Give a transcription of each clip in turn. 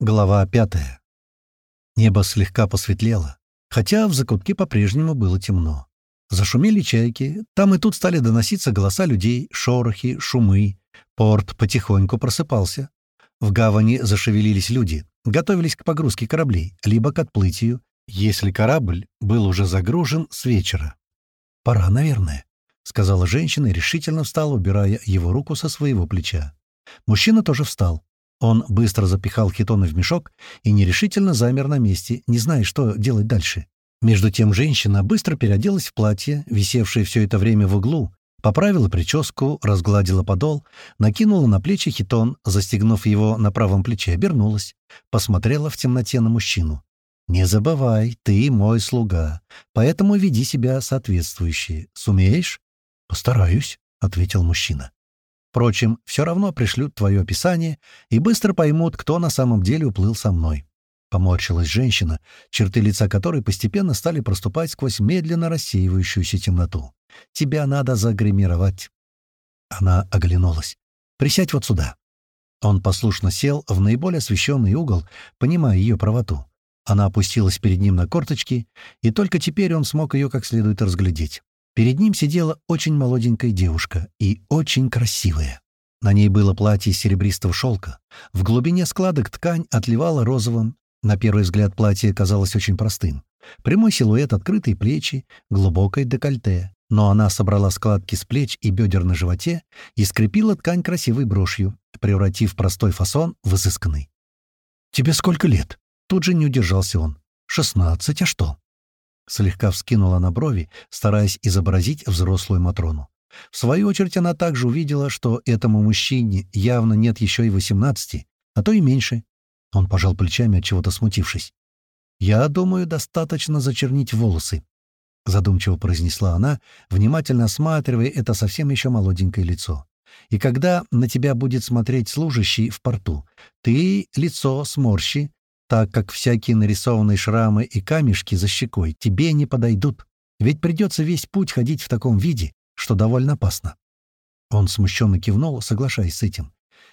Глава пятая. Небо слегка посветлело, хотя в закутке по-прежнему было темно. Зашумели чайки, там и тут стали доноситься голоса людей, шорохи, шумы. Порт потихоньку просыпался. В гавани зашевелились люди, готовились к погрузке кораблей, либо к отплытию, если корабль был уже загружен с вечера. «Пора, наверное», — сказала женщина и решительно встала, убирая его руку со своего плеча. Мужчина тоже встал. Он быстро запихал хитоны в мешок и нерешительно замер на месте, не зная, что делать дальше. Между тем женщина быстро переоделась в платье, висевшее все это время в углу, поправила прическу, разгладила подол, накинула на плечи хитон, застегнув его на правом плече, обернулась, посмотрела в темноте на мужчину. «Не забывай, ты мой слуга, поэтому веди себя соответствующе. Сумеешь?» «Постараюсь», — ответил мужчина. Впрочем, все равно пришлют твое описание и быстро поймут, кто на самом деле уплыл со мной. Поморщилась женщина, черты лица которой постепенно стали проступать сквозь медленно рассеивающуюся темноту. «Тебя надо загримировать». Она оглянулась. «Присядь вот сюда». Он послушно сел в наиболее освещенный угол, понимая ее правоту. Она опустилась перед ним на корточки, и только теперь он смог ее как следует разглядеть. Перед ним сидела очень молоденькая девушка и очень красивая. На ней было платье серебристого шелка. В глубине складок ткань отливала розовым. На первый взгляд платье казалось очень простым. Прямой силуэт, открытые плечи, глубокое декольте. Но она собрала складки с плеч и бедер на животе и скрепила ткань красивой брошью, превратив простой фасон в изысканный. «Тебе сколько лет?» Тут же не удержался он. «Шестнадцать, а что?» Слегка вскинула на брови, стараясь изобразить взрослую Матрону. В свою очередь она также увидела, что этому мужчине явно нет еще и восемнадцати, а то и меньше. Он пожал плечами, от чего-то смутившись. «Я думаю, достаточно зачернить волосы», — задумчиво произнесла она, внимательно осматривая это совсем еще молоденькое лицо. «И когда на тебя будет смотреть служащий в порту, ты лицо сморщи, так как всякие нарисованные шрамы и камешки за щекой тебе не подойдут, ведь придется весь путь ходить в таком виде, что довольно опасно». Он смущенно кивнул, соглашаясь с этим.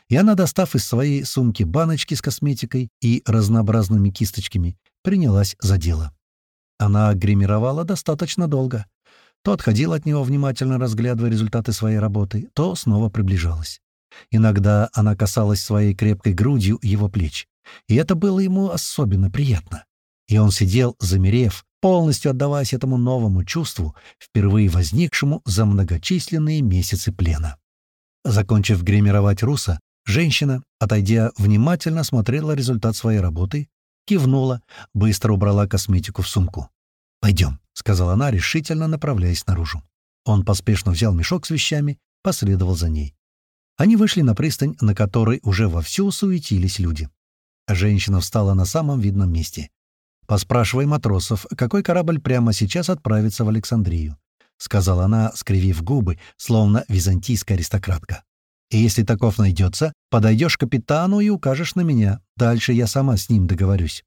И она, достав из своей сумки баночки с косметикой и разнообразными кисточками, принялась за дело. Она гримировала достаточно долго. То отходила от него, внимательно разглядывая результаты своей работы, то снова приближалась. Иногда она касалась своей крепкой грудью его плеч, и это было ему особенно приятно. И он сидел, замерев, полностью отдаваясь этому новому чувству, впервые возникшему за многочисленные месяцы плена. Закончив гримировать Руса, женщина, отойдя, внимательно смотрела результат своей работы, кивнула, быстро убрала косметику в сумку. «Пойдем», — сказала она, решительно направляясь наружу. Он поспешно взял мешок с вещами, последовал за ней. Они вышли на пристань, на которой уже вовсю суетились люди. Женщина встала на самом видном месте. «Поспрашивай матросов, какой корабль прямо сейчас отправится в Александрию», — сказала она, скривив губы, словно византийская аристократка. «И если таков найдется, подойдешь к капитану и укажешь на меня. Дальше я сама с ним договорюсь».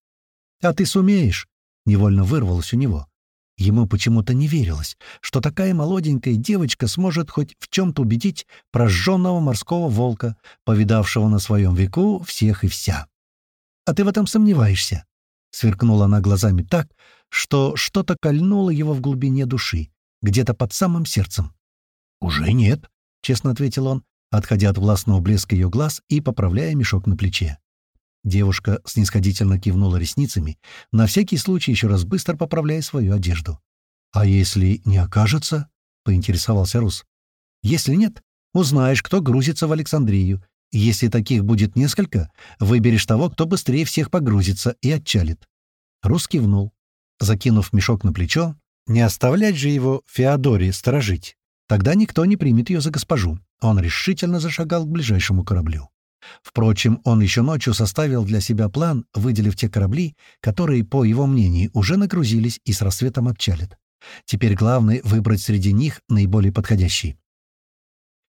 «А ты сумеешь?» — невольно вырвалось у него. Ему почему-то не верилось, что такая молоденькая девочка сможет хоть в чем-то убедить прожженного морского волка, повидавшего на своем веку всех и вся. А ты в этом сомневаешься?» Сверкнула она глазами так, что что-то кольнуло его в глубине души, где-то под самым сердцем. «Уже нет», — честно ответил он, отходя от властного блеска ее глаз и поправляя мешок на плече. Девушка снисходительно кивнула ресницами, на всякий случай еще раз быстро поправляя свою одежду. «А если не окажется?» — поинтересовался Рус. «Если нет, узнаешь, кто грузится в Александрию, если таких будет несколько, выберешь того, кто быстрее всех погрузится и отчалит». Рус кивнул. Закинув мешок на плечо, не оставлять же его Феодоре сторожить. Тогда никто не примет ее за госпожу. Он решительно зашагал к ближайшему кораблю. Впрочем, он еще ночью составил для себя план, выделив те корабли, которые, по его мнению, уже нагрузились и с рассветом отчалят. Теперь главное — выбрать среди них наиболее подходящий.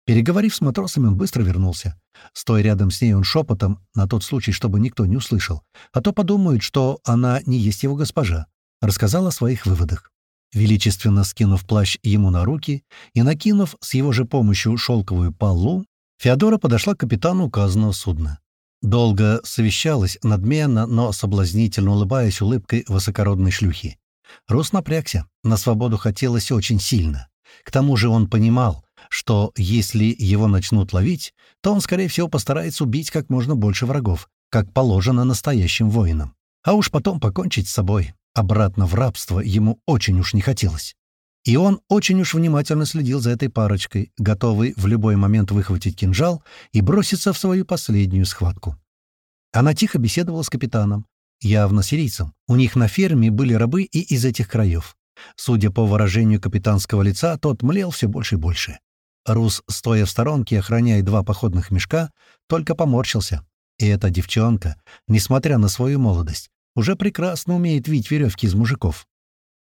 Переговорив с матросами, он быстро вернулся. Стоя рядом с ней, он шепотом, на тот случай, чтобы никто не услышал, а то подумают, что она не есть его госпожа, рассказал о своих выводах. Величественно скинув плащ ему на руки и накинув с его же помощью шелковую полу, Феодора подошла к капитану указанного судна. Долго совещалась, надменно, но соблазнительно улыбаясь улыбкой высокородной шлюхи. Рус напрягся, на свободу хотелось очень сильно. К тому же он понимал, что если его начнут ловить, то он, скорее всего, постарается убить как можно больше врагов, как положено настоящим воинам. А уж потом покончить с собой. Обратно в рабство ему очень уж не хотелось. И он очень уж внимательно следил за этой парочкой, готовый в любой момент выхватить кинжал и броситься в свою последнюю схватку. Она тихо беседовала с капитаном, явно сирийцем. У них на ферме были рабы и из этих краев. Судя по выражению капитанского лица, тот млел все больше и больше. Рус, стоя в сторонке, охраняя два походных мешка, только поморщился. И эта девчонка, несмотря на свою молодость, уже прекрасно умеет вить веревки из мужиков.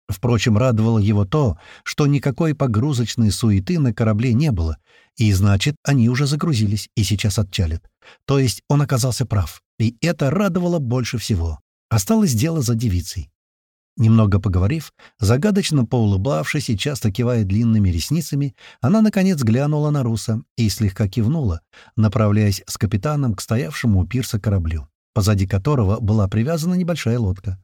Впрочем, радовало его то, что никакой погрузочной суеты на корабле не было, и значит, они уже загрузились и сейчас отчалят. То есть он оказался прав, и это радовало больше всего. Осталось дело за девицей. Немного поговорив, загадочно поулыбавшись и часто кивая длинными ресницами, она, наконец, глянула на Руса и слегка кивнула, направляясь с капитаном к стоявшему у пирса кораблю, позади которого была привязана небольшая лодка.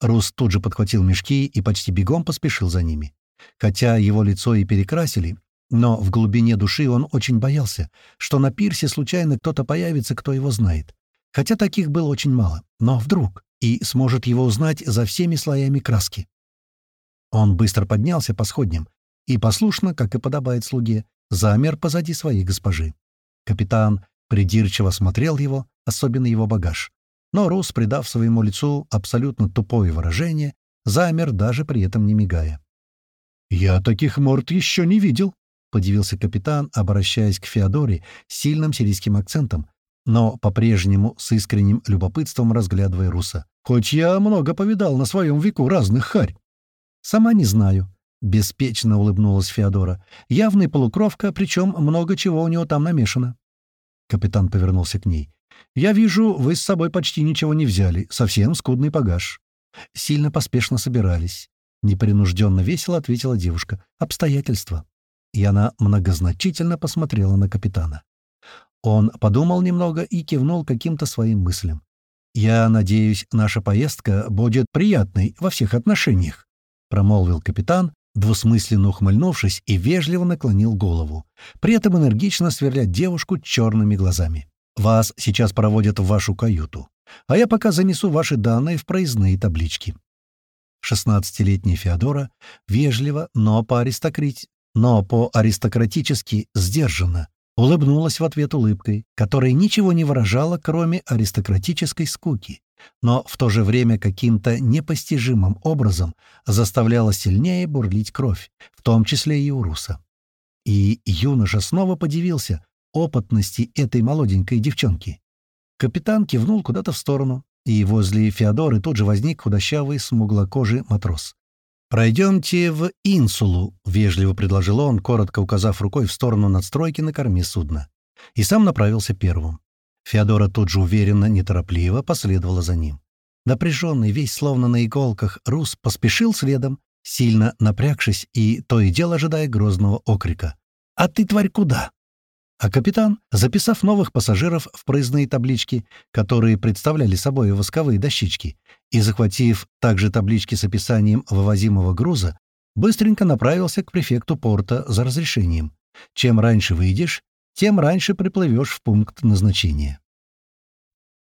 Рус тут же подхватил мешки и почти бегом поспешил за ними. Хотя его лицо и перекрасили, но в глубине души он очень боялся, что на пирсе случайно кто-то появится, кто его знает. Хотя таких было очень мало. Но вдруг и сможет его узнать за всеми слоями краски. Он быстро поднялся по сходням и послушно, как и подобает слуге, замер позади своей госпожи. Капитан придирчиво смотрел его, особенно его багаж. Но Рус, придав своему лицу абсолютно тупое выражение, замер, даже при этом не мигая. «Я таких морд еще не видел», — подивился капитан, обращаясь к Феодоре с сильным сирийским акцентом, но по-прежнему с искренним любопытством разглядывая Руса. «Хоть я много повидал на своем веку разных харь». «Сама не знаю», — беспечно улыбнулась Феодора. «Явный полукровка, причем много чего у него там намешано». Капитан повернулся к ней. «Я вижу, вы с собой почти ничего не взяли. Совсем скудный багаж». «Сильно поспешно собирались». Непринужденно весело ответила девушка. «Обстоятельства». И она многозначительно посмотрела на капитана. Он подумал немного и кивнул каким-то своим мыслям. «Я надеюсь, наша поездка будет приятной во всех отношениях», — промолвил капитан, двусмысленно ухмыльнувшись и вежливо наклонил голову, при этом энергично сверля девушку черными глазами. «Вас сейчас проводят в вашу каюту, а я пока занесу ваши данные в проездные таблички». Шестнадцатилетняя Феодора вежливо, но по-аристократи... но по-аристократически сдержанно улыбнулась в ответ улыбкой, которая ничего не выражала, кроме аристократической скуки, но в то же время каким-то непостижимым образом заставляла сильнее бурлить кровь, в том числе и у Руса. И юноша снова подивился опытности этой молоденькой девчонки. Капитан кивнул куда-то в сторону, и возле Феодоры тут же возник худощавый смуглокожий матрос. «Пройдемте в инсулу», — вежливо предложил он, коротко указав рукой в сторону надстройки на корме судна. И сам направился первым. Феодора тут же уверенно, неторопливо последовала за ним. Напряженный, весь словно на иголках, Рус поспешил следом, сильно напрягшись и то и дело ожидая грозного окрика. «А ты, тварь, куда?» А капитан, записав новых пассажиров в проездные таблички, которые представляли собой восковые дощечки, и захватив также таблички с описанием вывозимого груза, быстренько направился к префекту порта за разрешением. Чем раньше выйдешь, тем раньше приплывешь в пункт назначения.